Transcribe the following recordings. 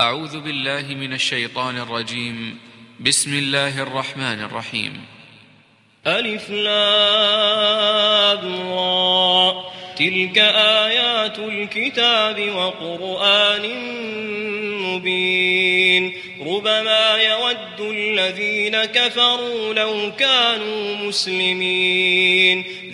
أعوذ بالله من الشيطان الرجيم. بسم الله الرحمن الرحيم. ألف را. تلك آيات الكتاب وقرآن مبين. ربما يود الذين كفروا لو كانوا مسلمين.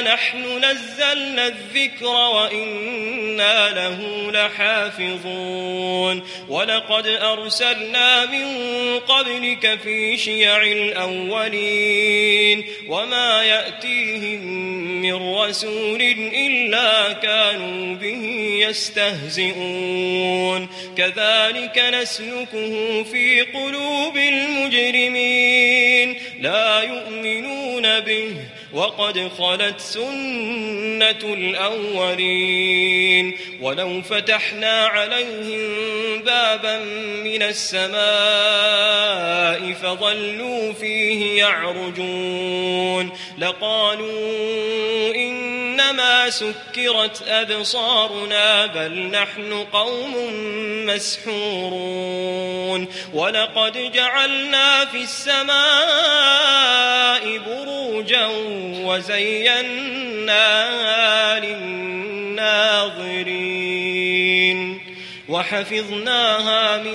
نحن نزلنا الذكر وإنا له لحافظون ولقد أرسلنا من قبلك في شيع الأولين وما يأتيهم من رسول إلا كانوا به يستهزئون كذلك نسلكه في قلوب المجرمين لا يؤمنون به وقد خلت سنة الأولين ولو فتحنا عليهم بابا من السماء فظلوا فيه يعرجون لقالوا إنما سكرت أبصارنا بل نحن قوم مسحورون ولقد جعلنا في السماء بروجا وزيناها للناظرين. وحفظناها من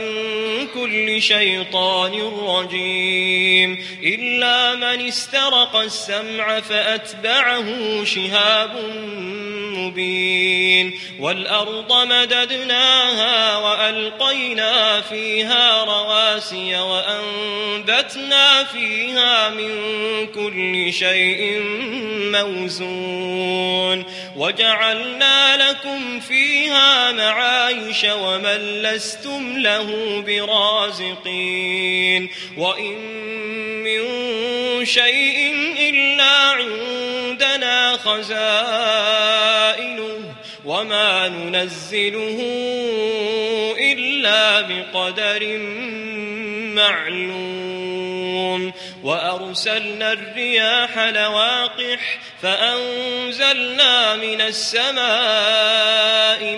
كل شيطان رجيم. إلا من استرق السمع فأتبعه شهاب مبين والأرض مددناها وألقينا فيها رواسي وأنبتنا فيها من كل شيء موزون وجعلنا لكم فيها معايش ومن لستم له برازقين وإن من شيء إلا عندنا خزائنه وما ننزله إلا بقدر معلوم وأرسلنا الرياح لواقح فأنزلنا من السماء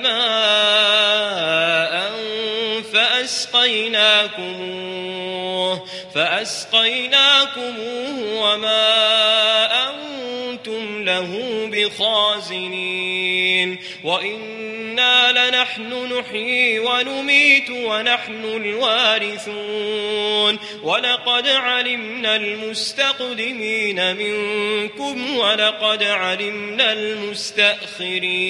ماء فأسقيناكموه فأسقيناكموه وما له بخازنين. وإنا لنحن نحيي ونميت ونحن الوارثون. ولقد علمنا المستقدمين منكم ولقد علمنا المستأخرين.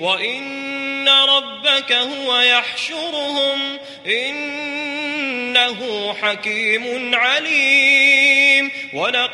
وإن ربك هو يحشرهم إنه حكيم عليم. ولقد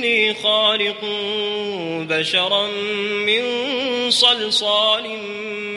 إني خالق بشرا من صلصال من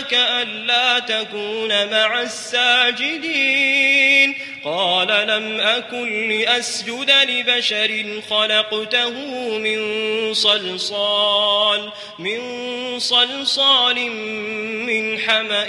لك ألا تكون مع الساجدين. قال لم أكن لأسجد لبشر خلقته من صلصال من صلصال من حمأ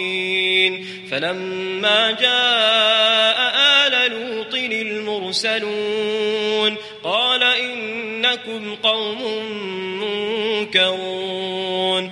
فلما جاء آل لوط المرسلون قال إنكم قوم منكرون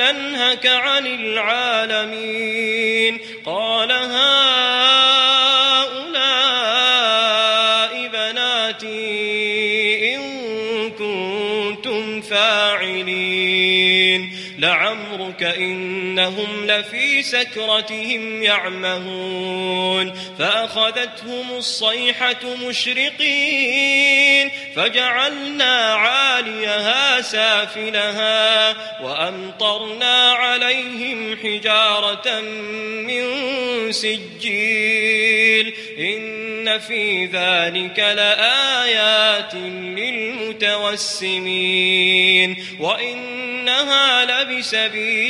ننهك عن العالمين. قال هؤلاء بناتي إن كنتم فاعلين. لعمرك إنهم لفي سكرتهم يعمهون فأخذتهم الصيحة مشرقين فجعلنا عاليها سافلها وأمطرنا عليهم حجارة من سجيل إن في ذلك لآيات للمتوسمين وإنها لبسبيل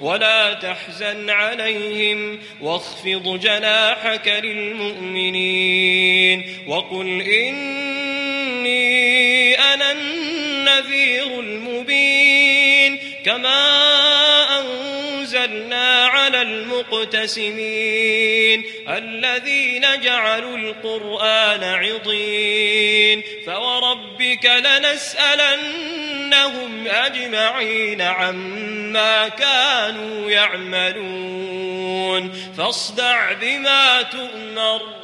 ولا تحزن عليهم واخفض جناحك للمؤمنين وقل إني أنا النذير المبين كما أنزلنا على المقتسمين الذين جعلوا القرآن عضين فوربك لنسألنهم أجمعين عما كانوا يعملون فاصدع بما تؤمر.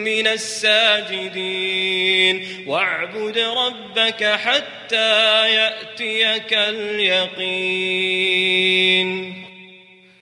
من الساجدين. واعبد ربك حتى يأتيك اليقين.